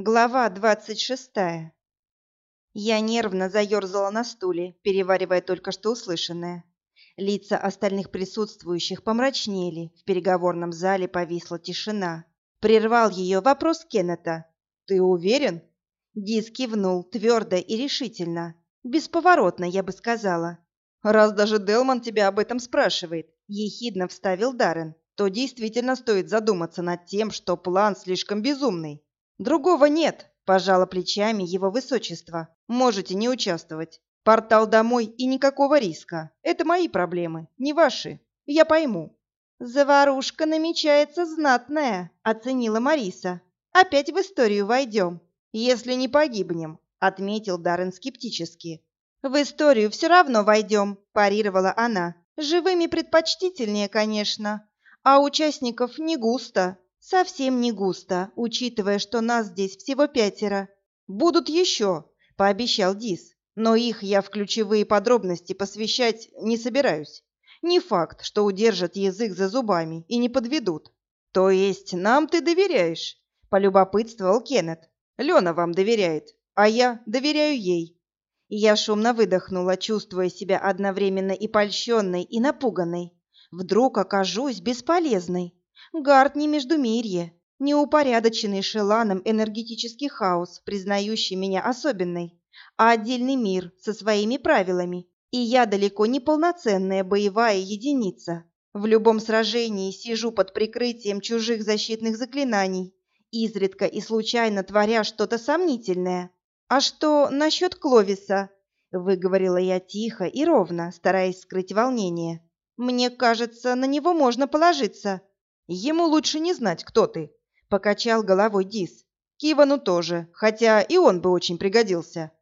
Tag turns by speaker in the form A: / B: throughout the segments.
A: Глава двадцать шестая. Я нервно заерзала на стуле, переваривая только что услышанное. Лица остальных присутствующих помрачнели, в переговорном зале повисла тишина. Прервал ее вопрос Кеннета. «Ты уверен?» Дис кивнул твердо и решительно. Бесповоротно, я бы сказала. «Раз даже Делман тебя об этом спрашивает», — ехидно вставил Даррен, «то действительно стоит задуматься над тем, что план слишком безумный. Другого нет, пожало плечами его высочество. Можете не участвовать. Портал домой и никакого риска. Это мои проблемы, не ваши. Я пойму. Заварушка намечается знатная, оценила Мариса. Опять в историю войдем. Если не погибнем, отметил Даррен скептически. В историю все равно войдем, парировала она. Живыми предпочтительнее, конечно, а участников не густо. Совсем не густо, учитывая, что нас здесь всего пятеро. Будут еще, пообещал Дис, но их я в ключевые подробности посвящать не собираюсь. Не факт, что удержат язык за зубами и не подведут. То есть нам ты доверяешь? Полюбопытствовал Кеннет. Лена вам доверяет, а я доверяю ей. Я шумно выдохнула, чувствуя себя одновременно и польщенной, и напуганной. Вдруг окажусь бесполезной. Гард не междумирье, не упорядоченный шеланом энергетический хаос, признающий меня особенной, а отдельный мир со своими правилами. И я далеко не полноценная боевая единица. В любом сражении сижу под прикрытием чужих защитных заклинаний, изредка и случайно творя что-то сомнительное. «А что насчет Кловиса?» — выговорила я тихо и ровно, стараясь скрыть волнение. «Мне кажется, на него можно положиться. Ему лучше не знать, кто ты, покачал головой Дис. Кивану тоже, хотя и он бы очень пригодился.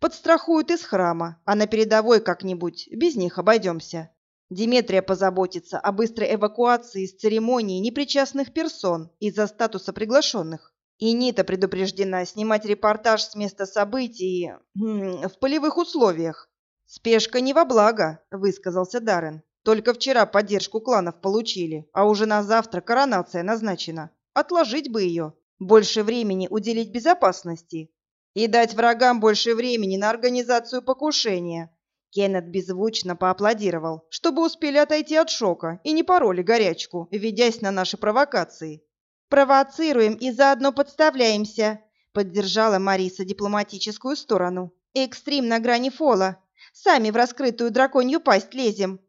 A: Подстрахуют из храма, а на передовой как-нибудь без них обойдемся. Диметрия позаботится о быстрой эвакуации из церемонии непричастных персон из-за статуса приглашенных. И Нита предупреждена снимать репортаж с места событий в полевых условиях. «Спешка не во благо», — высказался Даррен. Только вчера поддержку кланов получили, а уже на завтра коронация назначена. Отложить бы ее. Больше времени уделить безопасности. И дать врагам больше времени на организацию покушения. Кеннет беззвучно поаплодировал, чтобы успели отойти от шока и не пороли горячку, ведясь на наши провокации. «Провоцируем и заодно подставляемся», — поддержала Мариса дипломатическую сторону. «Экстрим на грани фола. Сами в раскрытую драконью пасть лезем.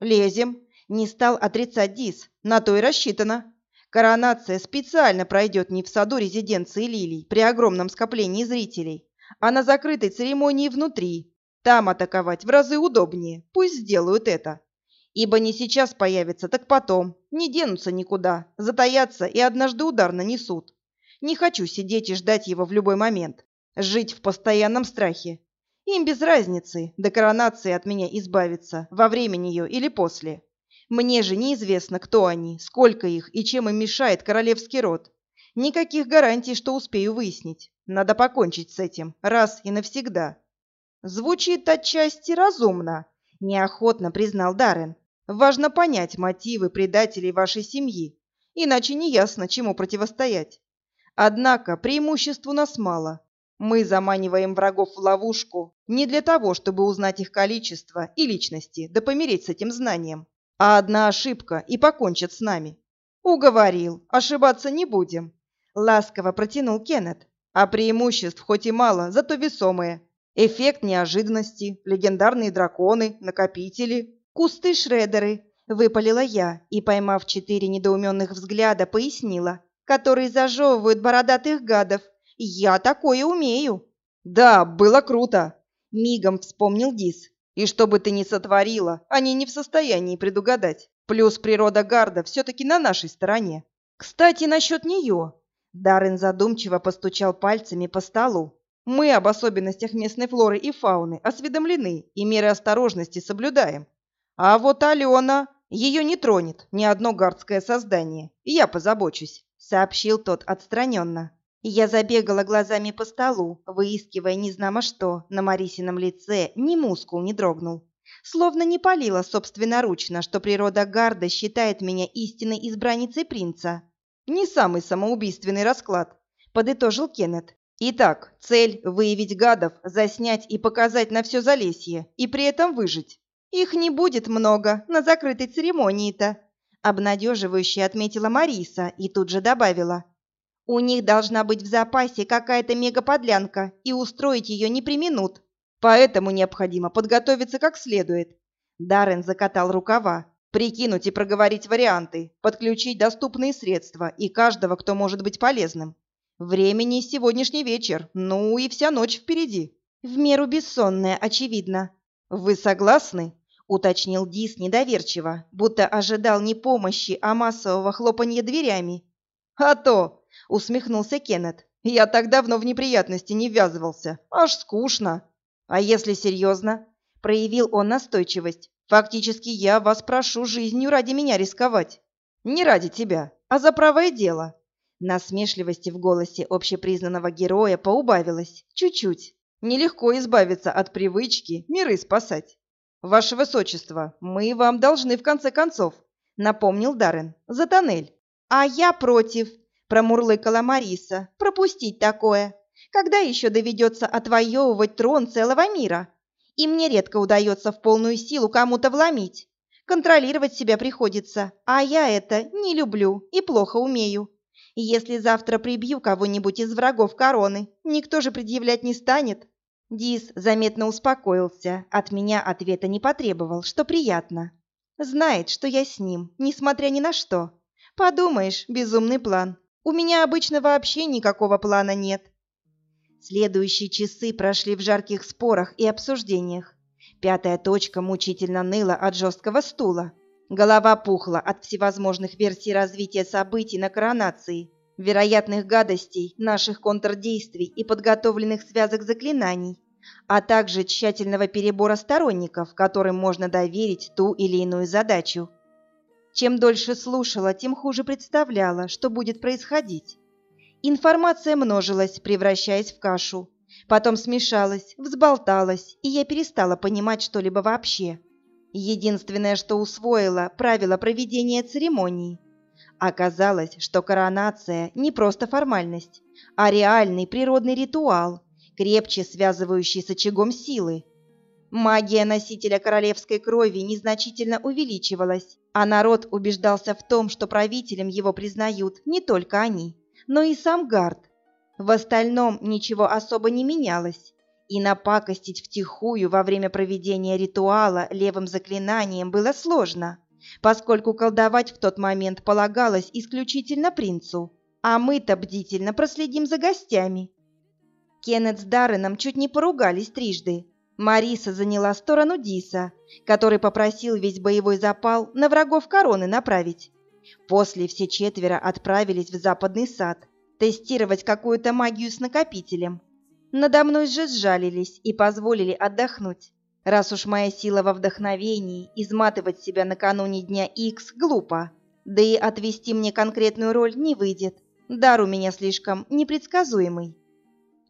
A: Лезем. Не стал отрицать Дис. На то и рассчитано. Коронация специально пройдет не в саду резиденции Лилий при огромном скоплении зрителей, а на закрытой церемонии внутри. Там атаковать в разы удобнее. Пусть сделают это. Ибо не сейчас появится, так потом. Не денутся никуда. Затаятся и однажды удар нанесут. Не хочу сидеть и ждать его в любой момент. Жить в постоянном страхе. Им без разницы, до коронации от меня избавиться, во время нее или после. Мне же неизвестно, кто они, сколько их и чем им мешает королевский род. Никаких гарантий, что успею выяснить. Надо покончить с этим, раз и навсегда. Звучит отчасти разумно, неохотно признал Даррен. Важно понять мотивы предателей вашей семьи, иначе не ясно, чему противостоять. Однако преимуществ у нас мало. Мы заманиваем врагов в ловушку не для того, чтобы узнать их количество и личности, да помереть с этим знанием. А одна ошибка и покончат с нами. Уговорил, ошибаться не будем. Ласково протянул Кеннет. А преимуществ хоть и мало, зато весомые. Эффект неожиданности, легендарные драконы, накопители, кусты-шредеры. Выпалила я и, поймав четыре недоуменных взгляда, пояснила, которые зажевывают бородатых гадов я такое умею. Да, было круто. Мигом вспомнил Дис. И что бы ты ни сотворила, они не в состоянии предугадать. Плюс природа Гарда все-таки на нашей стороне. Кстати, насчет нее. Даррен задумчиво постучал пальцами по столу. Мы об особенностях местной флоры и фауны осведомлены и меры осторожности соблюдаем. А вот Алена, ее не тронет ни одно гардское создание. Я позабочусь, сообщил тот отстраненно. Я забегала глазами по столу, выискивая незнамо что. На Марисином лице ни мускул не дрогнул. Словно не палила собственноручно, что природа Гарда считает меня истинной избранницей принца. Не самый самоубийственный расклад, подытожил Кеннет. Итак, цель – выявить гадов, заснять и показать на все Залесье, и при этом выжить. Их не будет много на закрытой церемонии-то, обнадеживающе отметила Мариса и тут же добавила. У них должна быть в запасе какая-то мегаподлянка, и устроить ее не применут. Поэтому необходимо подготовиться как следует. Даррен закатал рукава. Прикинуть и проговорить варианты, подключить доступные средства и каждого, кто может быть полезным. Времени сегодняшний вечер, ну и вся ночь впереди. В меру бессонная, очевидно. Вы согласны? уточнил Дис недоверчиво, будто ожидал не помощи, а массового хлопанья дверями. А то, усмехнулся Кеннет. Я так давно в неприятности не ввязывался. Аж скучно. А если серьезно? Проявил он настойчивость. Фактически я вас прошу жизнью ради меня рисковать. Не ради тебя, а за правое дело. Насмешливости в голосе общепризнанного героя поубавилось. Чуть-чуть. Нелегко избавиться от привычки миры спасать. Ваше Высочество, мы вам должны в конце концов, напомнил Даррен, за тоннель. А я против, промурлыкала Мариса. Пропустить такое. Когда еще доведется отвоевывать трон целого мира? и мне редко удается в полную силу кому-то вломить. Контролировать себя приходится, а я это не люблю и плохо умею. Если завтра прибью кого-нибудь из врагов короны, никто же предъявлять не станет. Дис заметно успокоился, от меня ответа не потребовал, что приятно. Знает, что я с ним, несмотря ни на что. Подумаешь, безумный план. У меня обычно вообще никакого плана нет. Следующие часы прошли в жарких спорах и обсуждениях. Пятая точка мучительно ныла от жесткого стула. Голова пухла от всевозможных версий развития событий на коронации, вероятных гадостей, наших контрдействий и подготовленных связок заклинаний, а также тщательного перебора сторонников, которым можно доверить ту или иную задачу. Чем дольше слушала, тем хуже представляла, что будет происходить. Информация множилась, превращаясь в кашу. Потом смешалась, взболталась, и я перестала понимать что-либо вообще. Единственное, что усвоила – правила проведения церемонии. Оказалось, что коронация не просто формальность, а реальный природный ритуал, крепче связывающий с очагом силы. Магия носителя королевской крови незначительно увеличивалась, а народ убеждался в том, что правителем его признают не только они но и сам Гард. В остальном ничего особо не менялось, и напакостить втихую во время проведения ритуала левым заклинанием было сложно, поскольку колдовать в тот момент полагалось исключительно принцу, а мы-то бдительно проследим за гостями. Кеннет с Дарреном чуть не поругались трижды. Мариса заняла сторону Диса, который попросил весь боевой запал на врагов короны направить. После все четверо отправились в западный сад тестировать какую-то магию с накопителем. Надо мной же сжалились и позволили отдохнуть. Раз уж моя сила во вдохновении, изматывать себя накануне дня X глупо. Да и отвести мне конкретную роль не выйдет. Дар у меня слишком непредсказуемый.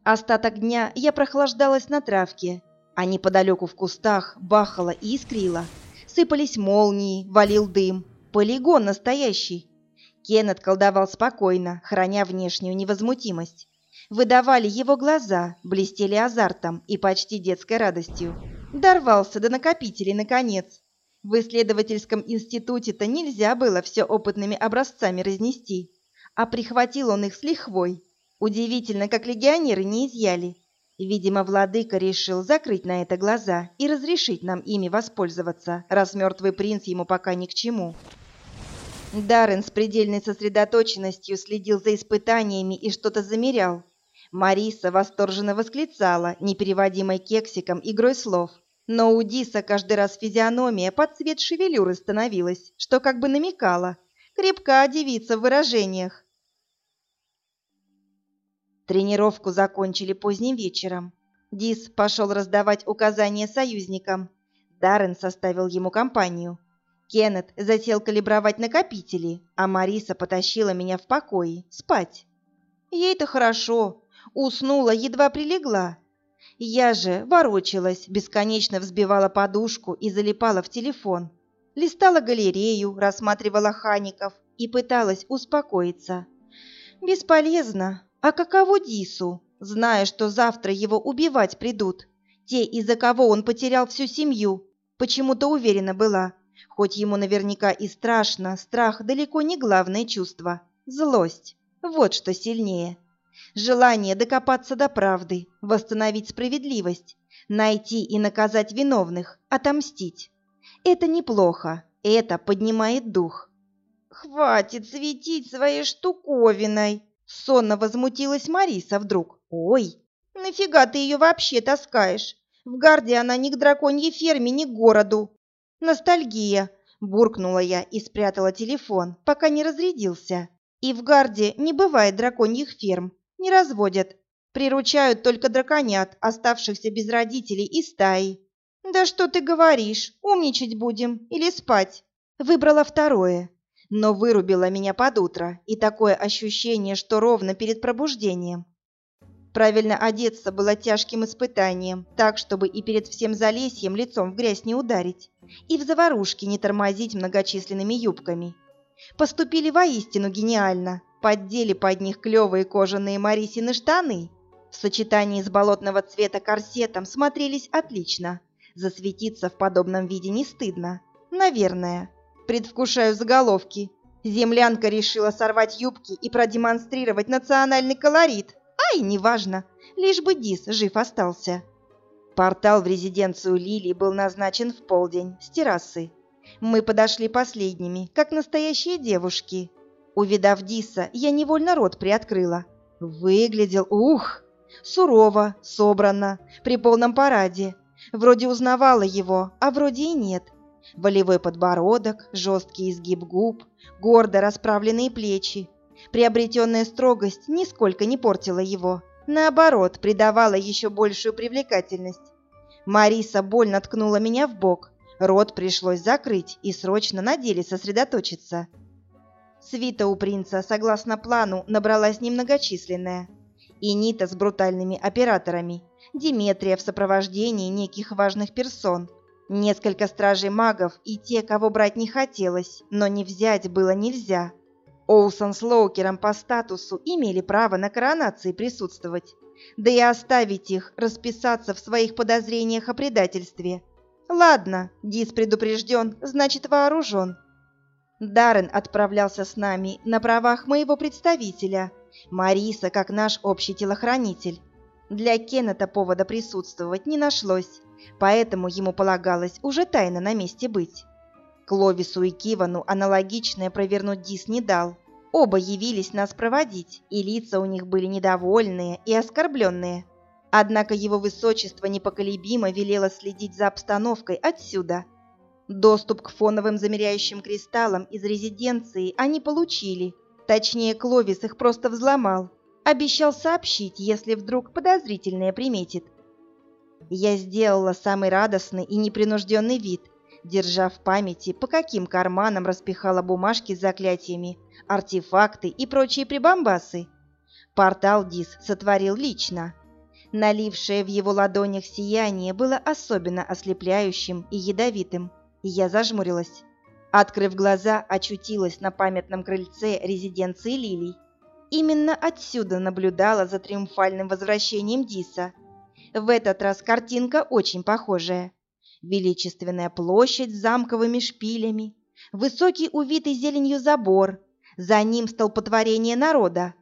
A: Остаток дня я прохлаждалась на травке, а неподалеку в кустах бахало и искрило. Сыпались молнии, валил дым, Полигон настоящий. Кеннет колдовал спокойно, храня внешнюю невозмутимость. Выдавали его глаза, блестели азартом и почти детской радостью. Дорвался до накопителей, наконец. В исследовательском институте-то нельзя было все опытными образцами разнести. А прихватил он их с лихвой. Удивительно, как легионеры не изъяли. Видимо, владыка решил закрыть на это глаза и разрешить нам ими воспользоваться, раз мертвый принц ему пока ни к чему. Даррен с предельной сосредоточенностью следил за испытаниями и что-то замерял. Мариса восторженно восклицала, непереводимой кексиком игрой слов. Но у Диса каждый раз физиономия под цвет шевелюры становилась, что как бы намекала. Крепка девица в выражениях. Тренировку закончили поздним вечером. Дис пошел раздавать указания союзникам. Даррен составил ему компанию. Кеннет затеял калибровать накопители, а Мариса потащила меня в покое спать. Ей-то хорошо, уснула, едва прилегла. Я же ворочалась, бесконечно взбивала подушку и залипала в телефон. Листала галерею, рассматривала хаников и пыталась успокоиться. Бесполезно. А каково Дису, зная, что завтра его убивать придут? Те, из-за кого он потерял всю семью, почему-то уверена была. Хоть ему наверняка и страшно, страх далеко не главное чувство. Злость. Вот что сильнее. Желание докопаться до правды, восстановить справедливость, найти и наказать виновных, отомстить. Это неплохо, это поднимает дух. «Хватит светить своей штуковиной!» Сонно возмутилась Мариса вдруг. «Ой, нафига ты ее вообще таскаешь? В гарде она ни к драконьей ферме, ни к городу. Ностальгия!» Буркнула я и спрятала телефон, пока не разрядился. И в гарде не бывает драконьих ферм, не разводят. Приручают только драконят, оставшихся без родителей и стаи. Да что ты говоришь, умничать будем или спать? Выбрала второе, но вырубила меня под утро, и такое ощущение, что ровно перед пробуждением. Правильно одеться было тяжким испытанием, так, чтобы и перед всем залесьем лицом в грязь не ударить, и в заварушке не тормозить многочисленными юбками. Поступили воистину гениально, поддели под них клевые кожаные Марисины штаны, в сочетании с болотного цвета корсетом смотрелись отлично. Засветиться в подобном виде не стыдно. Наверное. Предвкушаю заголовки. Землянка решила сорвать юбки и продемонстрировать национальный колорит. Ай, неважно. Лишь бы Дис жив остался. Портал в резиденцию Лилии был назначен в полдень, с террасы. Мы подошли последними, как настоящие девушки. Увидав Диса, я невольно рот приоткрыла. Выглядел, ух, Сурово, собрано, при полном параде. Вроде узнавала его, а вроде и нет. Волевой подбородок, жесткий изгиб губ, гордо расправленные плечи. Приобретенная строгость нисколько не портила его. Наоборот, придавала еще большую привлекательность. Мариса больно ткнула меня в бок. Рот пришлось закрыть и срочно на деле сосредоточиться. Свита у принца, согласно плану, набралась немногочисленная и Нита с брутальными операторами, Диметрия в сопровождении неких важных персон, несколько стражей магов и те, кого брать не хотелось, но не взять было нельзя. Олсон с Лоукером по статусу имели право на коронации присутствовать, да и оставить их расписаться в своих подозрениях о предательстве. Ладно, Дис предупрежден, значит вооружен. Даррен отправлялся с нами на правах моего представителя – Мариса как наш общий телохранитель. Для Кеннета повода присутствовать не нашлось, поэтому ему полагалось уже тайно на месте быть. Кловису и Кивану аналогичное провернуть Дис не дал. Оба явились нас проводить, и лица у них были недовольные и оскорбленные. Однако его высочество непоколебимо велело следить за обстановкой отсюда. Доступ к фоновым замеряющим кристаллам из резиденции они получили – Точнее, Кловис их просто взломал. Обещал сообщить, если вдруг подозрительное приметит. Я сделала самый радостный и непринужденный вид, держа в памяти, по каким карманам распихала бумажки с заклятиями, артефакты и прочие прибамбасы. Портал Дис сотворил лично. Налившее в его ладонях сияние было особенно ослепляющим и ядовитым, и я зажмурилась. Открыв глаза, очутилась на памятном крыльце резиденции Лилий. Именно отсюда наблюдала за триумфальным возвращением Диса. В этот раз картинка очень похожая. Величественная площадь с замковыми шпилями, высокий увитый зеленью забор, за ним столпотворение народа,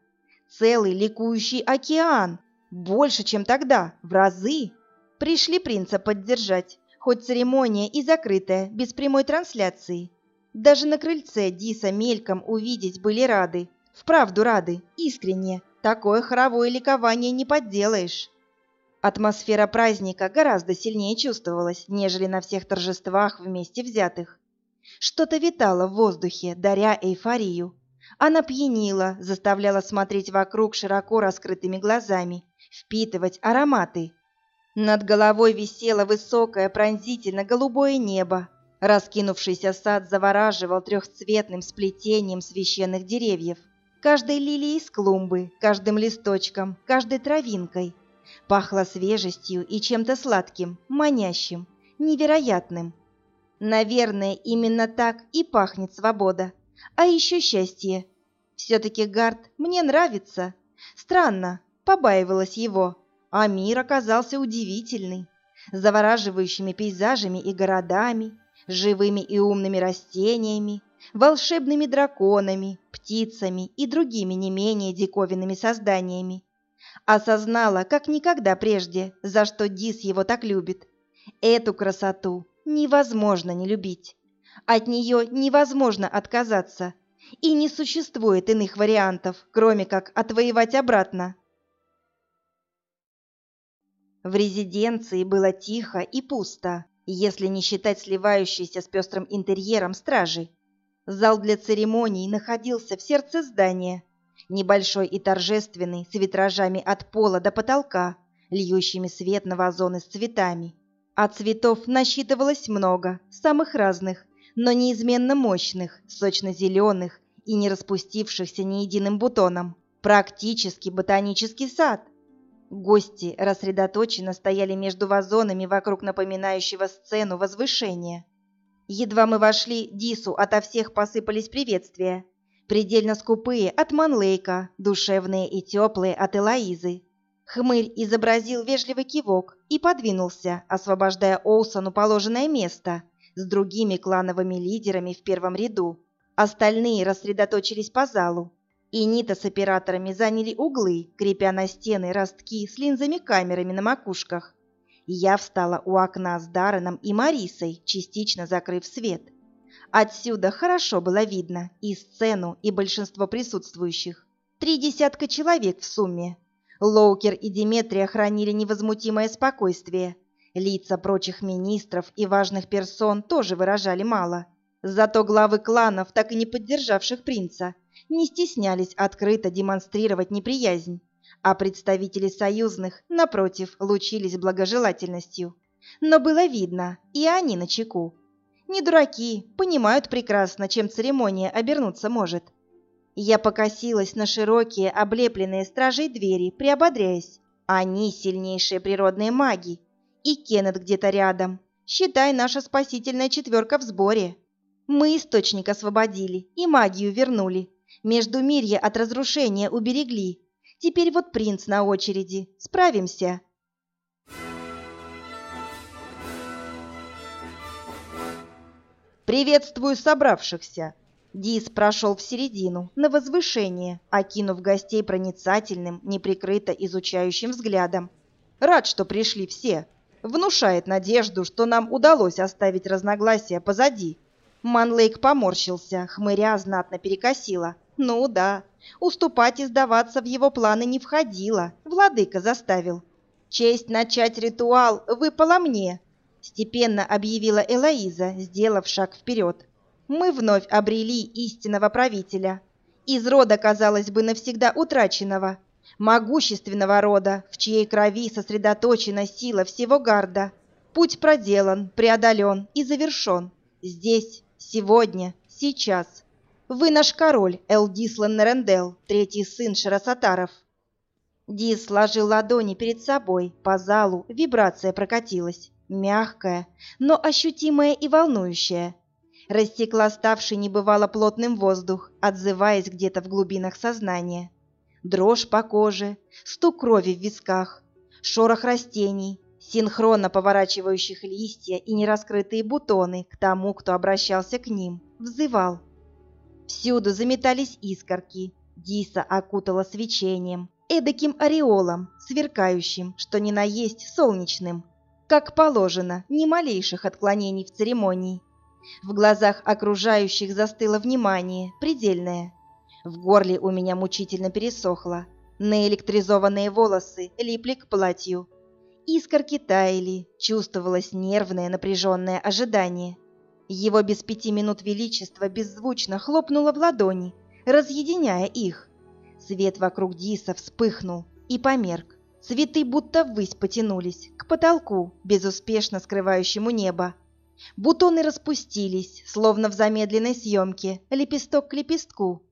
A: целый ликующий океан, больше, чем тогда, в разы. Пришли принца поддержать, хоть церемония и закрытая, без прямой трансляции. Даже на крыльце Диса мельком увидеть были рады. Вправду рады, искренне. Такое хоровое ликование не подделаешь. Атмосфера праздника гораздо сильнее чувствовалась, нежели на всех торжествах вместе взятых. Что-то витало в воздухе, даря эйфорию. Она пьянила, заставляла смотреть вокруг широко раскрытыми глазами, впитывать ароматы. Над головой висело высокое пронзительно-голубое небо, Раскинувшийся сад завораживал трехцветным сплетением священных деревьев. Каждой лилией с клумбы, каждым листочком, каждой травинкой. Пахло свежестью и чем-то сладким, манящим, невероятным. Наверное, именно так и пахнет свобода. А еще счастье. Все-таки Гард мне нравится. Странно, побаивалась его, а мир оказался удивительный, завораживающими пейзажами и городами, живыми и умными растениями, волшебными драконами, птицами и другими не менее диковинными созданиями. Осознала, как никогда прежде, за что Дис его так любит. Эту красоту невозможно не любить. От нее невозможно отказаться, и не существует иных вариантов, кроме как отвоевать обратно. В резиденции было тихо и пусто, если не считать сливающейся с пестрым интерьером стражи. Зал для церемоний находился в сердце здания, небольшой и торжественный, с витражами от пола до потолка, льющими свет на вазоны с цветами. А цветов насчитывалось много, самых разных, но неизменно мощных, сочно-зеленых и не распустившихся ни единым бутоном. Практически ботанический сад. Гости рассредоточенно стояли между вазонами вокруг напоминающего сцену возвышения. Едва мы вошли, Дису ото всех посыпались приветствия. Предельно скупые от Манлейка, душевные и теплые от Элоизы. Хмырь изобразил вежливый кивок и подвинулся, освобождая Олсону положенное место с другими клановыми лидерами в первом ряду. Остальные рассредоточились по залу. И Нита с операторами заняли углы, крепя на стены ростки с линзами-камерами на макушках. Я встала у окна с Дарреном и Марисой, частично закрыв свет. Отсюда хорошо было видно и сцену, и большинство присутствующих. Три десятка человек в сумме. Лоукер и Диметрия хранили невозмутимое спокойствие. Лица прочих министров и важных персон тоже выражали мало. Зато главы кланов, так и не поддержавших принца, не стеснялись открыто демонстрировать неприязнь а представители союзных, напротив, лучились благожелательностью. Но было видно, и они на чеку. Не дураки, понимают прекрасно, чем церемония обернуться может. Я покосилась на широкие, облепленные стражей двери, приободряясь. Они сильнейшие природные маги. И Кеннет где-то рядом. Считай, наша спасительная четверка в сборе. Мы источник освободили и магию вернули. Между мирья от разрушения уберегли, Теперь вот принц на очереди. Справимся. «Приветствую собравшихся!» Дис прошел в середину, на возвышение, окинув гостей проницательным, неприкрыто изучающим взглядом. «Рад, что пришли все. Внушает надежду, что нам удалось оставить разногласия позади». Манлейк поморщился, хмыря знатно перекосила. «Ну да, Уступать и сдаваться в его планы не входило, владыка заставил. «Честь начать ритуал выпала мне», — степенно объявила Элоиза, сделав шаг вперед. «Мы вновь обрели истинного правителя. Из рода, казалось бы, навсегда утраченного, могущественного рода, в чьей крови сосредоточена сила всего гарда. Путь проделан, преодолен и завершен. Здесь, сегодня, сейчас. Вы наш король, Элдислан Нерендел, третий сын Шарасатаров». Дис сложил ладони перед собой, по залу вибрация прокатилась, мягкая, но ощутимая и волнующая. Растекла ставший небывало плотным воздух, отзываясь где-то в глубинах сознания. Дрожь по коже, стук крови в висках, шорох растений, синхронно поворачивающих листья и нераскрытые бутоны к тому, кто обращался к ним, взывал. Всюду заметались искорки. Диса окутала свечением, эдаким ореолом, сверкающим, что ни на есть солнечным. Как положено, ни малейших отклонений в церемонии. В глазах окружающих застыло внимание, предельное. В горле у меня мучительно пересохло. Наэлектризованные волосы липли к платью. Искорки таяли, чувствовалось нервное напряженное ожидание. Его без пяти минут величества беззвучно хлопнуло в ладони, разъединяя их. Свет вокруг Диса вспыхнул и померк. Цветы будто ввысь потянулись, к потолку, безуспешно скрывающему небо. Бутоны распустились, словно в замедленной съемке, лепесток к лепестку.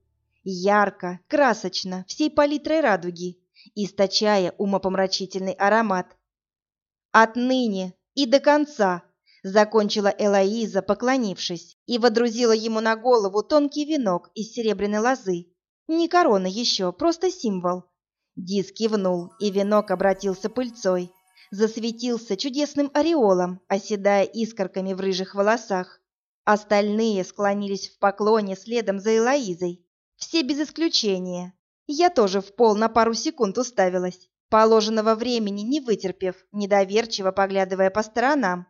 A: Ярко, красочно, всей палитрой радуги, источая умопомрачительный аромат. Отныне и до конца закончила Элоиза, поклонившись, и водрузила ему на голову тонкий венок из серебряной лозы. Не корона еще, просто символ. Дис кивнул, и венок обратился пыльцой. Засветился чудесным ореолом, оседая искорками в рыжих волосах. Остальные склонились в поклоне следом за Элоизой. Все без исключения. Я тоже в пол на пару секунд уставилась, положенного времени не вытерпев, недоверчиво поглядывая по сторонам.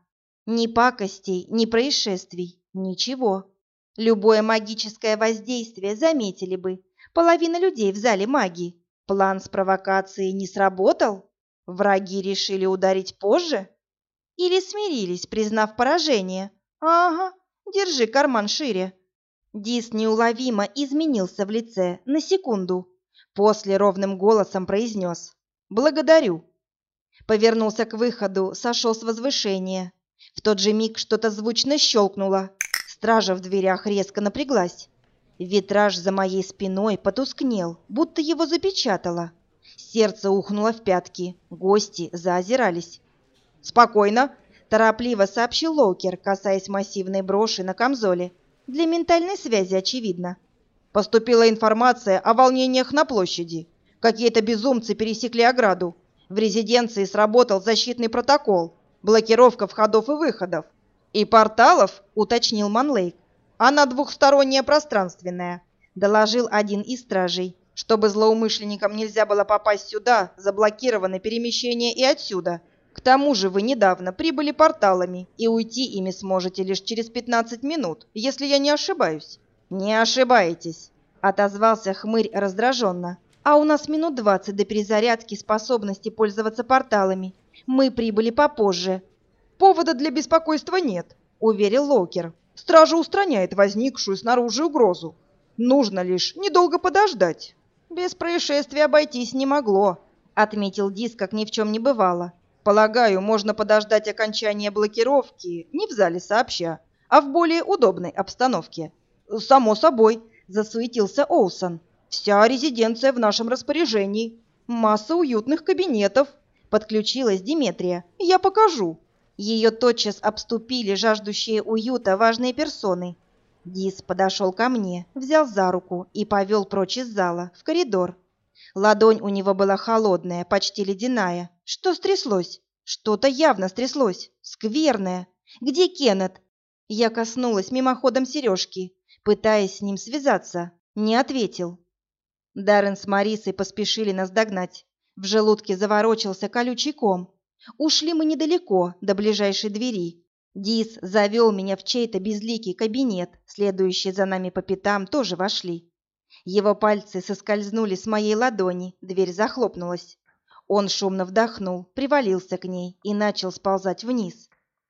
A: Ни пакостей, ни происшествий, ничего. Любое магическое воздействие заметили бы. Половина людей в зале маги. План с провокацией не сработал? Враги решили ударить позже? Или смирились, признав поражение? Ага, держи карман шире. Дис неуловимо изменился в лице на секунду. После ровным голосом произнес «Благодарю». Повернулся к выходу, сошел с возвышения. В тот же миг что-то звучно щелкнуло. Стража в дверях резко напряглась. Витраж за моей спиной потускнел, будто его запечатало. Сердце ухнуло в пятки, гости заозирались. «Спокойно!» – торопливо сообщил Лоукер, касаясь массивной броши на камзоле. Для ментальной связи, очевидно. Поступила информация о волнениях на площади. Какие-то безумцы пересекли ограду. В резиденции сработал защитный протокол, блокировка входов и выходов. И порталов, уточнил Манлейк. Она двухсторонняя пространственная, доложил один из стражей. Чтобы злоумышленникам нельзя было попасть сюда, заблокированы перемещения и отсюда. К тому же вы недавно прибыли порталами, и уйти ими сможете лишь через 15 минут, если я не ошибаюсь. Не ошибаетесь, отозвался хмырь раздраженно. А у нас минут 20 до перезарядки способности пользоваться порталами. Мы прибыли попозже. Повода для беспокойства нет, уверил Локер. Стража устраняет возникшую снаружи угрозу. Нужно лишь недолго подождать. Без происшествия обойтись не могло, отметил Дис, как ни в чем не бывало. Полагаю, можно подождать окончания блокировки не в зале сообща, а в более удобной обстановке. Само собой, засуетился Оусон. Вся резиденция в нашем распоряжении. Масса уютных кабинетов. Подключилась Диметрия. Я покажу. Ее тотчас обступили жаждущие уюта важные персоны. Дис подошел ко мне, взял за руку и повел прочь из зала, в коридор. Ладонь у него была холодная, почти ледяная. Что стряслось? Что-то явно стряслось. Скверное. Где Кеннет? Я коснулась мимоходом сережки, пытаясь с ним связаться. Не ответил. Даррен с Марисой поспешили нас догнать. В желудке заворочился колючий ком. Ушли мы недалеко, до ближайшей двери. Дис завел меня в чей-то безликий кабинет, следующие за нами по пятам тоже вошли. Его пальцы соскользнули с моей ладони, дверь захлопнулась. Он шумно вдохнул, привалился к ней и начал сползать вниз.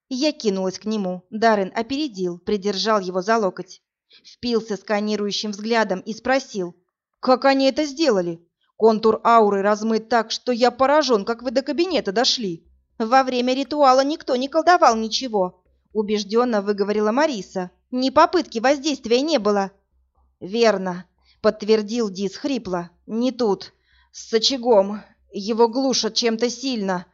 A: Я кинулась к нему, Даррен опередил, придержал его за локоть. Впился сканирующим взглядом и спросил, «Как они это сделали? Контур ауры размыт так, что я поражен, как вы до кабинета дошли». «Во время ритуала никто не колдовал ничего», — убежденно выговорила Мариса. «Ни попытки воздействия не было». «Верно», подтвердил Дис хрипло. «Не тут. С очагом. Его глушат чем-то сильно.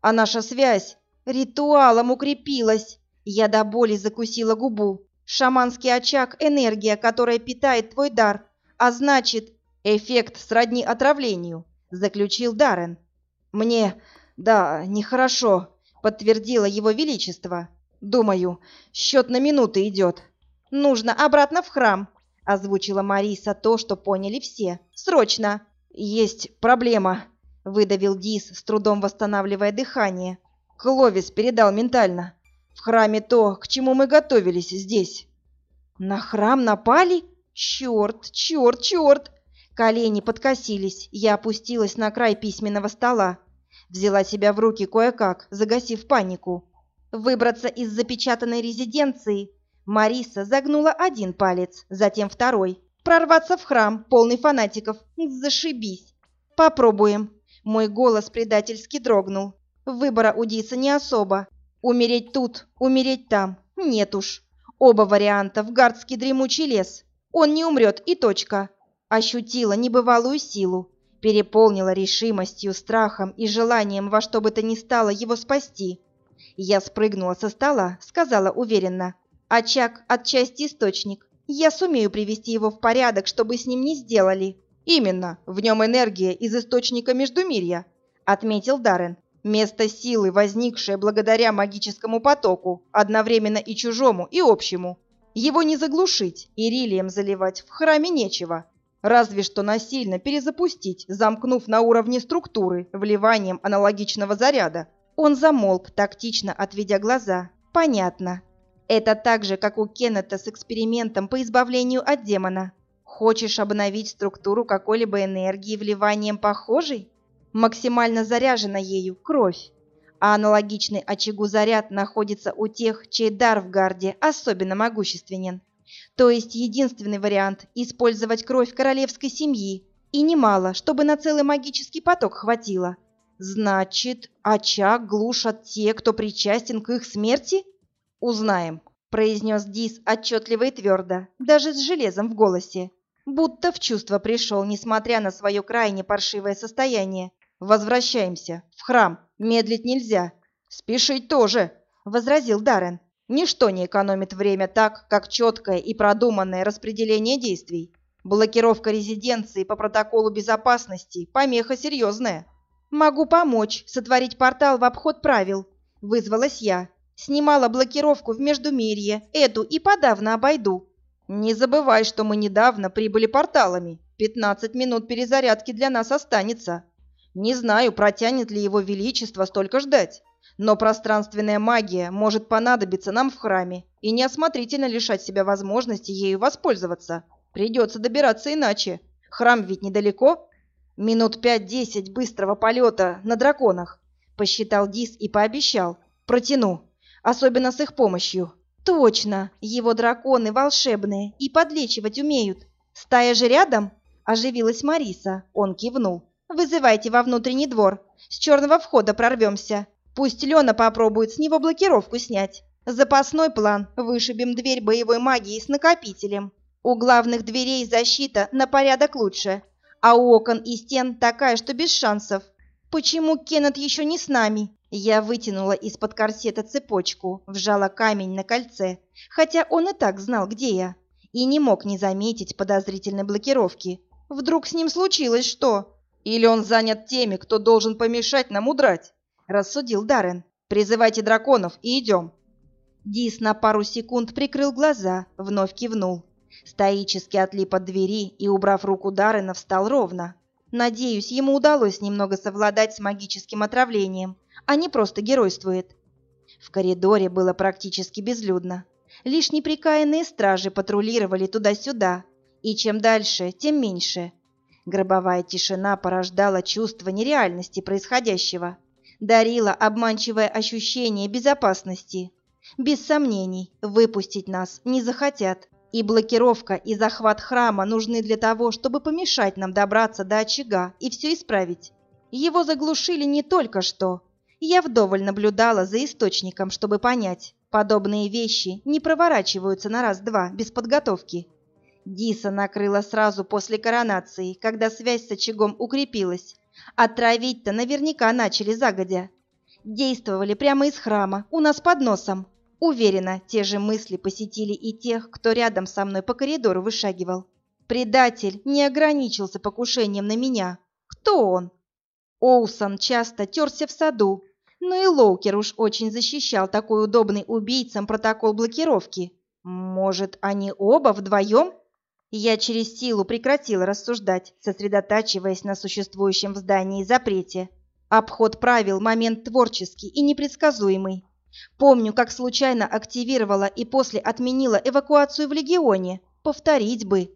A: А наша связь ритуалом укрепилась». Я до боли закусила губу. «Шаманский очаг — энергия, которая питает твой дар. А значит, эффект сродни отравлению», — заключил Даррен. «Мне, да, нехорошо», — подтвердило его величество. «Думаю, счет на минуты идет. Нужно обратно в храм», озвучила Мариса то, что поняли все. Срочно. Есть проблема, выдавил Дис, с трудом восстанавливая дыхание. Кловис передал ментально. В храме то, к чему мы готовились здесь. На храм напали? Черт, черт, черт! Колени подкосились, я опустилась на край письменного стола. Взяла себя в руки кое-как, загасив панику. Выбраться из запечатанной резиденции Мариса загнула один палец, затем второй. Прорваться в храм, полный фанатиков. Зашибись. Попробуем. Мой голос предательски дрогнул. Выбора у Диса не особо. Умереть тут, умереть там. Нет уж. Оба варианта в гардский дремучий лес. Он не умрет и точка. Ощутила небывалую силу. Переполнила решимостью, страхом и желанием во что бы то ни стало его спасти. Я спрыгнула со стола, сказала уверенно. Очаг отчасти источник. Я сумею привести его в порядок, чтобы с ним не сделали. Именно, в нем энергия из источника Междумирья, отметил Даррен. Место силы, возникшее благодаря магическому потоку, одновременно и чужому, и общему. Его не заглушить, и рилием заливать в храме нечего. Разве что насильно перезапустить, замкнув на уровне структуры, вливанием аналогичного заряда. Он замолк, тактично отведя глаза. Понятно. Это так же, как у Кеннета с экспериментом по избавлению от демона. Хочешь обновить структуру какой-либо энергии вливанием похожей? Максимально заряжена ею кровь. А аналогичный очагу заряд находится у тех, чей дар в гарде особенно могущественен. То есть единственный вариант – использовать кровь королевской семьи. И немало, чтобы на целый магический поток хватило. Значит, очаг глушат те, кто причастен к их смерти? Узнаем, произнес Дис отчетливо и твердо, даже с железом в голосе. Будто в чувство пришел, несмотря на свое крайне паршивое состояние. Возвращаемся. В храм. Медлить нельзя. Спешить тоже, возразил Даррен. Ничто не экономит время так, как четкое и продуманное распределение действий. Блокировка резиденции по протоколу безопасности – помеха серьезная. «Могу помочь, сотворить портал в обход правил», – вызвалась я. Снимала блокировку в Междумирье, эту и подавно обойду. Не забывай, что мы недавно прибыли порталами. Пятнадцать минут перезарядки для нас останется. Не знаю, протянет ли его величество столько ждать. Но пространственная магия может понадобиться нам в храме, и неосмотрительно лишать себя возможности ею воспользоваться. Придется добираться иначе. Храм ведь недалеко. Минут пять-десять быстрого полета на драконах. Посчитал Дис и пообещал. Протяну. Особенно с их помощью. Точно, его драконы волшебные и подлечивать умеют. Стая же рядом? Оживилась Мариса. Он кивнул. Вызывайте во внутренний двор. С черного входа прорвемся. Пусть Лена попробует с него блокировку снять. Запасной план. Вышибем дверь боевой магии с накопителем. У главных дверей защита на порядок лучше, а у окон и стен такая, что без шансов. Почему Кеннет еще не с нами? Я вытянула из-под корсета цепочку, вжала камень на кольце, хотя он и так знал, где я, и не мог не заметить подозрительной блокировки. Вдруг с ним случилось что? Или он занят теми, кто должен помешать нам удрать? Рассудил Даррен. «Призывайте драконов и идем». Дис на пару секунд прикрыл глаза, вновь кивнул. Стоически отлип от двери и, убрав руку Даррена, встал ровно. Надеюсь, ему удалось немного совладать с магическим отравлением, а не просто геройствует. В коридоре было практически безлюдно. Лишь неприкаянные стражи патрулировали туда-сюда, и чем дальше, тем меньше. Гробовая тишина порождала чувство нереальности происходящего дарила обманчивое ощущение безопасности. Без сомнений, выпустить нас не захотят, и блокировка и захват храма нужны для того, чтобы помешать нам добраться до очага и все исправить. Его заглушили не только что. Я вдоволь наблюдала за источником, чтобы понять, подобные вещи не проворачиваются на раз-два без подготовки. Диса накрыла сразу после коронации, когда связь с очагом укрепилась, Отравить-то наверняка начали загодя. Действовали прямо из храма, у нас под носом. Уверена, те же мысли посетили и тех, кто рядом со мной по коридору вышагивал. Предатель не ограничился покушением на меня. Кто он? Оусон часто терся в саду, но и Лоукер уж очень защищал такой удобный убийцам протокол блокировки. Может, они оба вдвоем? Я через силу прекратила рассуждать, сосредотачиваясь на существующем в здании запрете. Обход правил – момент творческий и непредсказуемый. Помню, как случайно активировала и после отменила эвакуацию в Легионе. Повторить бы.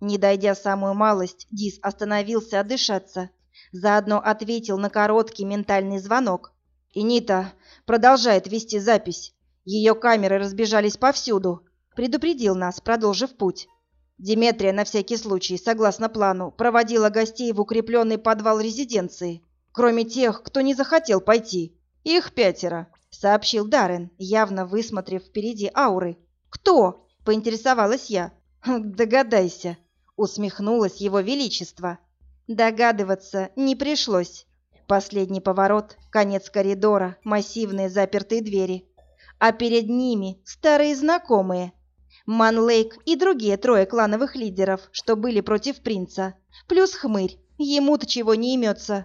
A: Не дойдя самую малость, Дис остановился отдышаться. Заодно ответил на короткий ментальный звонок. И Нита продолжает вести запись. Ее камеры разбежались повсюду. Предупредил нас, продолжив путь. Диметрия на всякий случай, согласно плану, проводила гостей в укрепленный подвал резиденции, кроме тех, кто не захотел пойти. Их пятеро, сообщил Даррен, явно высмотрев впереди ауры. Кто? поинтересовалась я. Догадайся, усмехнулось его величество. Догадываться не пришлось. Последний поворот, конец коридора, массивные запертые двери. А перед ними старые знакомые – Манлейк и другие трое клановых лидеров, что были против принца, Плюс хмырь, ему-то чего не имется.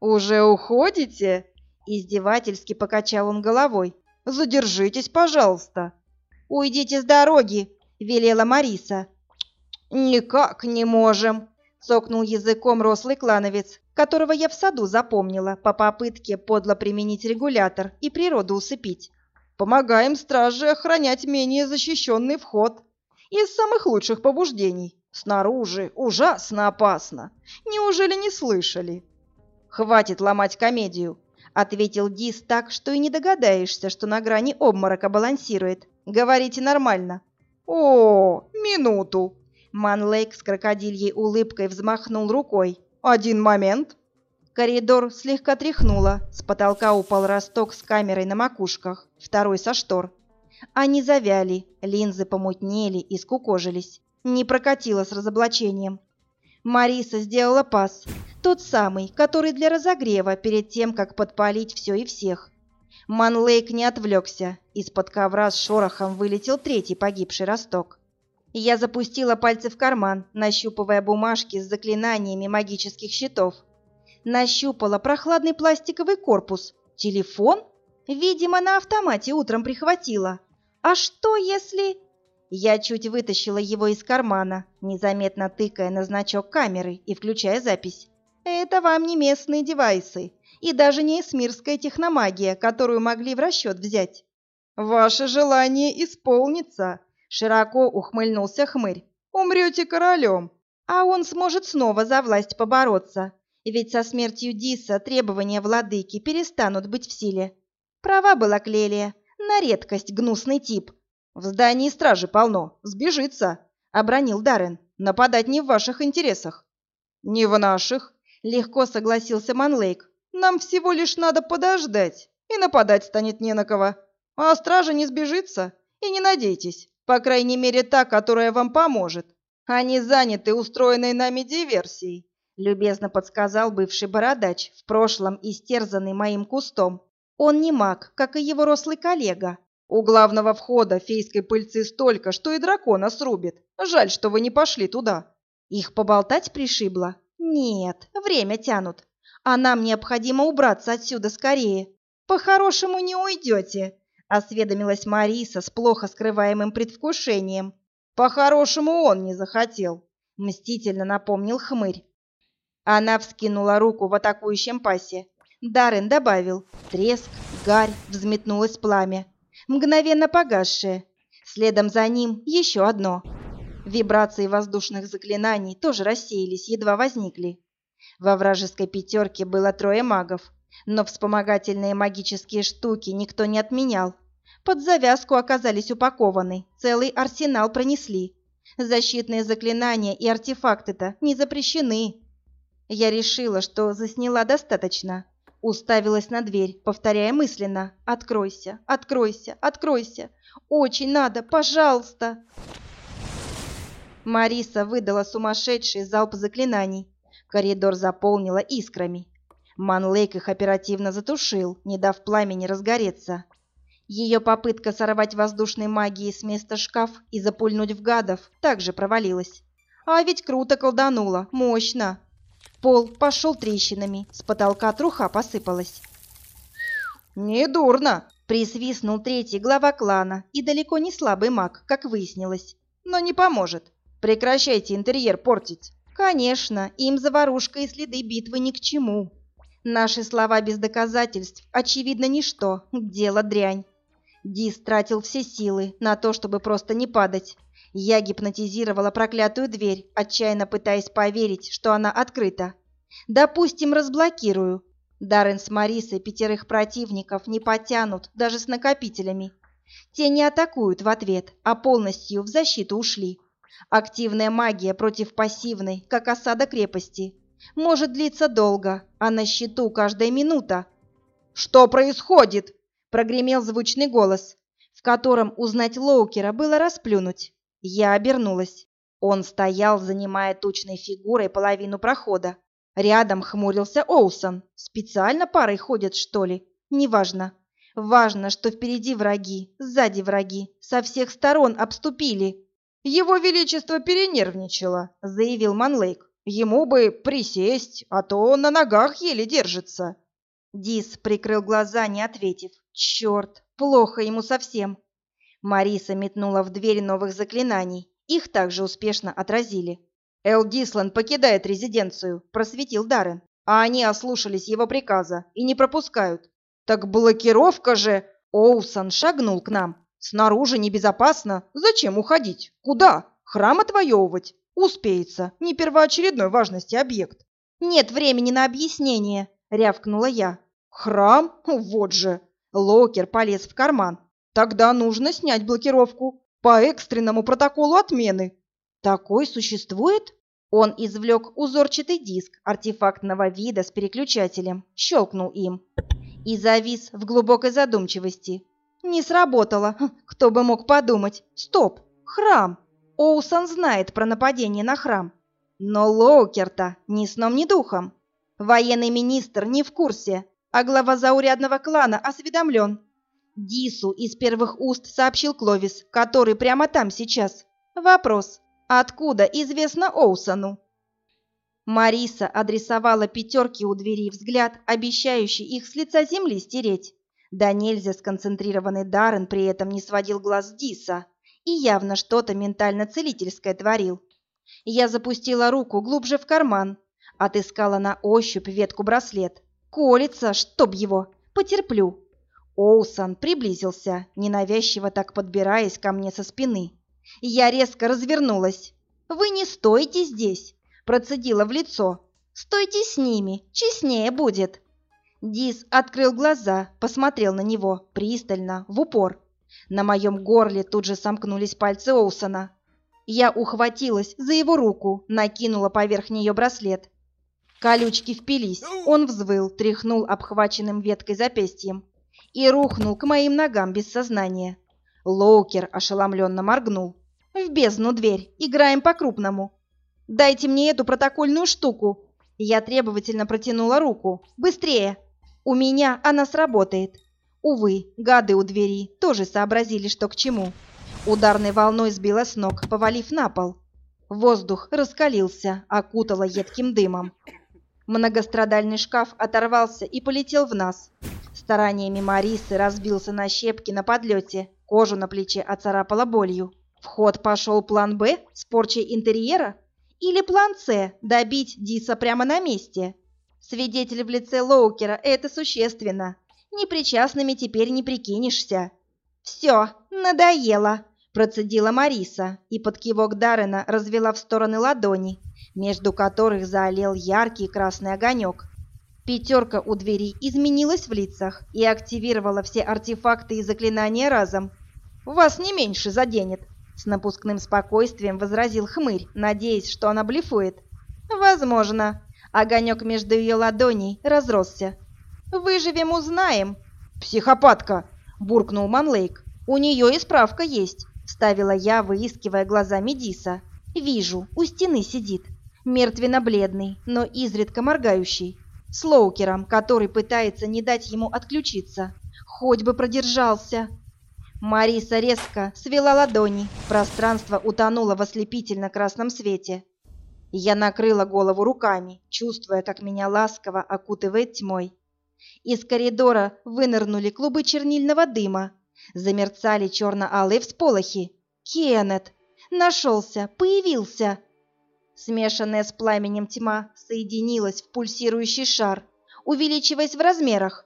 B: «Уже уходите?»
A: Издевательски покачал он головой.
B: «Задержитесь, пожалуйста».
A: «Уйдите с дороги», — велела Мариса.
B: «Никак не можем», —
A: цокнул языком рослый клановец, которого я в саду запомнила по попытке подло применить регулятор и природу усыпить.
B: «Помогаем страже охранять менее защищенный вход. Из самых лучших побуждений. Снаружи ужасно опасно. Неужели не слышали?»
A: «Хватит ломать комедию», — ответил Дис так, что и не догадаешься, что на грани обморока балансирует. «Говорите нормально».
B: «О, минуту!»
A: Манлейк с крокодильей улыбкой взмахнул рукой.
B: «Один момент!»
A: Коридор слегка тряхнуло, с потолка упал росток с камерой на макушках, второй со штор. Они завяли, линзы помутнели и скукожились. Не прокатило с разоблачением. Мариса сделала пас, тот самый, который для разогрева перед тем, как подпалить все и всех. Манлейк не отвлекся, из-под ковра с шорохом вылетел третий погибший росток. Я запустила пальцы в карман, нащупывая бумажки с заклинаниями магических щитов. Нащупала прохладный пластиковый корпус. Телефон? Видимо, на автомате утром прихватила. А что если... Я чуть вытащила его из кармана, незаметно тыкая на значок камеры и включая запись. Это вам не местные девайсы, и даже не эсмирская техномагия, которую могли в расчет взять.
B: «Ваше желание исполнится», — широко ухмыльнулся хмырь. «Умрете королем».
A: А он сможет снова за власть побороться, ведь со смертью Диса требования владыки перестанут быть в силе. Права была Клелия, на редкость гнусный тип,
B: «В здании стражи полно. Сбежится», — обронил Даррен. «Нападать не в ваших интересах». «Не в наших», — легко согласился Манлейк. «Нам всего лишь надо подождать, и нападать станет не на кого. А стража не сбежится. И не надейтесь, по крайней мере та, которая вам поможет. Они заняты устроенной нами диверсией», —
A: любезно подсказал бывший бородач, в прошлом истерзанный моим кустом. Он не маг, как и его рослый коллега,
B: у главного входа фейской пыльцы столько, что и дракона срубит. Жаль, что вы не пошли туда.
A: Их поболтать пришибло? Нет, время тянут. А нам необходимо убраться отсюда скорее. По-хорошему не уйдете, осведомилась Мариса с плохо скрываемым предвкушением.
B: По-хорошему он не захотел,
A: мстительно напомнил хмырь. Она вскинула руку в атакующем пасе. Даррен добавил. Треск, гарь, взметнулось пламя мгновенно погасшее. Следом за ним еще одно. Вибрации воздушных заклинаний тоже рассеялись, едва возникли. Во вражеской пятерке было трое магов, но вспомогательные магические штуки никто не отменял. Под завязку оказались упакованы, целый арсенал пронесли. Защитные заклинания и артефакты-то не запрещены. Я решила, что засняла достаточно. Уставилась на дверь, повторяя мысленно «Откройся, откройся, откройся! Очень надо, пожалуйста!» Мариса выдала сумасшедший залп заклинаний. Коридор заполнила искрами. Манлейк их оперативно затушил, не дав пламени разгореться. Ее попытка сорвать воздушной магией с места шкаф и запульнуть в гадов также провалилась. А ведь круто колданула, мощно. Пол пошел трещинами, с потолка труха посыпалась.
B: «Недурно!»
A: — присвистнул третий глава клана и далеко не слабый маг, как выяснилось.
B: «Но не поможет. Прекращайте интерьер портить».
A: «Конечно, им заварушка и следы битвы ни к чему. Наши слова без доказательств, очевидно, ничто, дело дрянь. Дис тратил все силы на то, чтобы просто не падать. Я гипнотизировала проклятую дверь, отчаянно пытаясь поверить, что она открыта. Допустим, разблокирую. Даррен с Марисой пятерых противников не потянут, даже с накопителями. Те не атакуют в ответ, а полностью в защиту ушли. Активная магия против пассивной, как осада крепости. Может длиться долго, а на счету каждая минута.
B: «Что происходит?»
A: – прогремел звучный голос, в котором узнать Лоукера было расплюнуть. Я обернулась. Он стоял, занимая тучной фигурой половину прохода. Рядом хмурился Оусон. Специально парой ходят, что ли? Неважно. Важно, что впереди враги, сзади враги, со всех сторон обступили.
B: «Его Величество перенервничало», — заявил Манлейк. Ему бы присесть, а то он на ногах еле держится.
A: Дис прикрыл глаза, не ответив. Черт, плохо ему совсем. Мариса метнула в дверь новых заклинаний. Их также успешно отразили.
B: «Эл Дислан покидает резиденцию», — просветил Даррен. «А они ослушались его приказа и не пропускают». «Так блокировка же!» Оусон шагнул к нам. «Снаружи небезопасно. Зачем уходить? Куда? Храм отвоевывать? Успеется. Не первоочередной важности объект».
A: «Нет времени на объяснение», — рявкнула я.
B: «Храм? Вот же!» Локер полез в карман. «Тогда нужно снять блокировку по экстренному протоколу отмены».
A: «Такой существует?» Он извлек узорчатый диск артефактного вида с переключателем, щелкнул им и завис в глубокой задумчивости. Не сработало, хм, кто бы мог подумать. Стоп, храм. Оусон знает про нападение на храм. Но Лоукер-то ни сном, ни духом. Военный министр не в курсе, а глава заурядного клана осведомлен. Дису из первых уст сообщил Кловис, который прямо там сейчас. Вопрос, откуда известно Оусону? Мариса адресовала пятерке у двери взгляд, обещающий их с лица земли стереть. Да нельзя сконцентрированный Даррен при этом не сводил глаз Диса и явно что-то ментально-целительское творил. Я запустила руку глубже в карман, отыскала на ощупь ветку браслет. Колется, чтоб его, потерплю. Оусон приблизился, ненавязчиво так подбираясь ко мне со спины. Я резко развернулась. «Вы не стойте здесь!» процедила в лицо. «Стойте с ними, честнее будет!» Дис открыл глаза, посмотрел на него пристально, в упор. На моем горле тут же сомкнулись пальцы Оусона. Я ухватилась за его руку, накинула поверх нее браслет. Колючки впились, он взвыл, тряхнул обхваченным веткой запястьем и рухнул к моим ногам без сознания. Лоукер ошеломленно моргнул. «В бездну дверь, играем по-крупному. Дайте мне эту протокольную штуку. Я требовательно протянула руку. Быстрее. У меня она сработает. Увы, гады у двери тоже сообразили, что к чему. Ударной волной сбила с ног, повалив на пол. Воздух раскалился, окутало едким дымом. Многострадальный шкаф оторвался и полетел в нас. Стараниями Марисы разбился на щепки на подлете, кожу на плече оцарапала болью. В ход пошел план «Б» с порчей интерьера? Или план С – добить Диса прямо на месте. Свидетель в лице Лоукера – это существенно. Непричастными теперь не прикинешься. «Все, надоело», – процедила Мариса и под кивок Даррена развела в стороны ладони, между которых заолел яркий красный огонек. Пятерка у двери изменилась в лицах и активировала все артефакты и заклинания разом. «Вас не меньше заденет», с напускным спокойствием возразил хмырь, надеясь, что она блефует. «Возможно». Огонек между ее ладоней разросся. «Выживем, узнаем».
B: «Психопатка!» – буркнул Манлейк.
A: «У нее и справка есть», – вставила я, выискивая глазами Диса. «Вижу, у стены сидит. Мертвенно-бледный, но изредка моргающий. С Лоукером, который пытается не дать ему отключиться. Хоть бы продержался!» Мариса резко свела ладони, пространство утонуло в ослепительно красном свете. Я накрыла голову руками, чувствуя, как меня ласково окутывает тьмой. Из коридора вынырнули клубы чернильного дыма, замерцали черно-алые всполохи. Кеннет! Нашелся, появился! Смешанная с пламенем тьма соединилась в пульсирующий шар, увеличиваясь в размерах,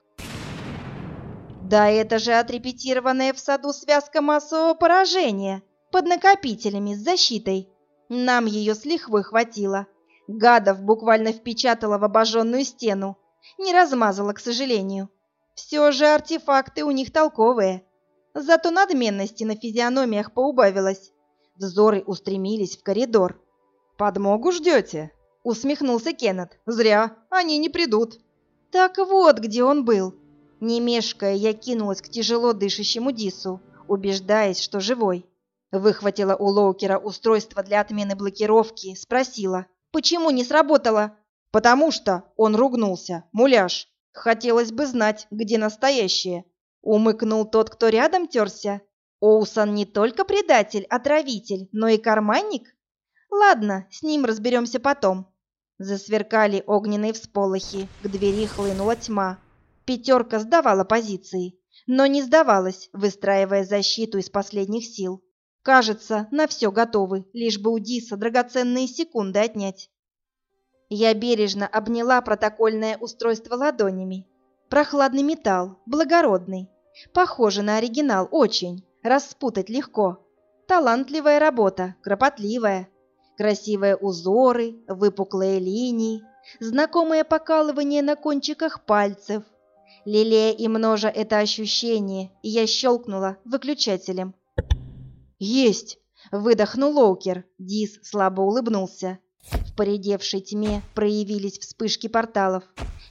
A: да это же отрепетированная в саду связка массового поражения под накопителями с защитой. Нам ее с лихвой хватило. Гадов буквально впечатала в обожженную стену. Не размазала, к сожалению. Все же артефакты у них толковые. Зато надменности на физиономиях поубавилось. Взоры устремились в коридор.
B: «Подмогу ждете?» — усмехнулся Кеннет. «Зря, они не придут».
A: Так вот, где он был. Не мешкая, я кинулась к тяжело дышащему Дису, убеждаясь, что живой. Выхватила у Лоукера устройство для отмены блокировки, спросила, почему не сработало?
B: «Потому что...» — он ругнулся. «Муляж. Хотелось бы знать, где настоящее».
A: Умыкнул тот, кто рядом терся. Оусон не только предатель, отравитель, но и карманник? Ладно, с ним разберемся потом. Засверкали огненные всполохи, к двери хлынула тьма. Пятерка сдавала позиции, но не сдавалась, выстраивая защиту из последних сил. Кажется, на все готовы, лишь бы у Диса драгоценные секунды отнять. Я бережно обняла протокольное устройство ладонями. Прохладный металл, благородный. Похоже на оригинал очень, распутать легко. Талантливая работа, кропотливая. Красивые узоры, выпуклые линии, знакомое покалывание на кончиках пальцев. Лелея и множа это ощущение, я щелкнула выключателем. «Есть!» — выдохнул Лоукер. Дис слабо улыбнулся. В поредевшей тьме проявились вспышки порталов.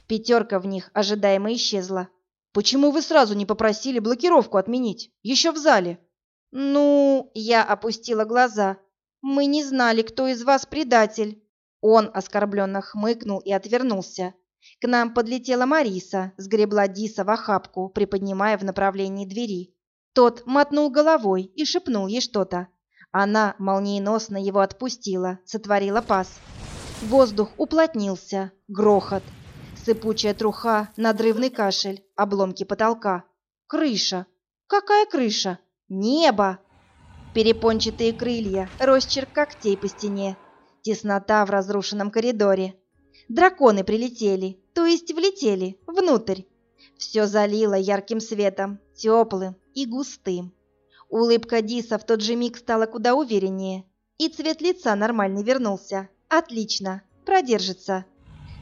A: Пятерка в них ожидаемо исчезла. «Почему вы сразу не попросили блокировку отменить? Еще в зале?» «Ну...» — я опустила глаза. Мы не знали, кто из вас предатель. Он оскорбленно хмыкнул и отвернулся. К нам подлетела Мариса, сгребла Диса в охапку, приподнимая в направлении двери. Тот мотнул головой и шепнул ей что-то. Она молниеносно его отпустила, сотворила пас. Воздух уплотнился, грохот, сыпучая труха, надрывный кашель, обломки потолка. Крыша. Какая крыша? Небо! Перепончатые крылья, росчерк когтей по стене, теснота в разрушенном коридоре. Драконы прилетели, то есть влетели, внутрь. Все залило ярким светом, теплым и густым. Улыбка Диса в тот же миг стала куда увереннее, и цвет лица нормальный вернулся. Отлично, продержится.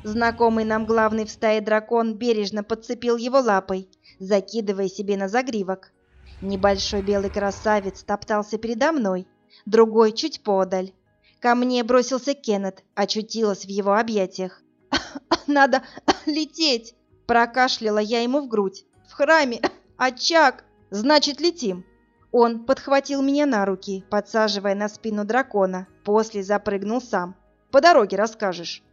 A: Знакомый нам главный в стае дракон бережно подцепил его лапой, закидывая себе на загривок. Небольшой белый красавец топтался передо мной, другой чуть подаль. Ко мне бросился Кеннет, очутилась в его объятиях. «Надо лететь!» Прокашляла я ему в грудь. «В храме! Очаг! Значит, летим!» Он подхватил меня на руки, подсаживая на спину дракона, после запрыгнул сам. «По дороге расскажешь».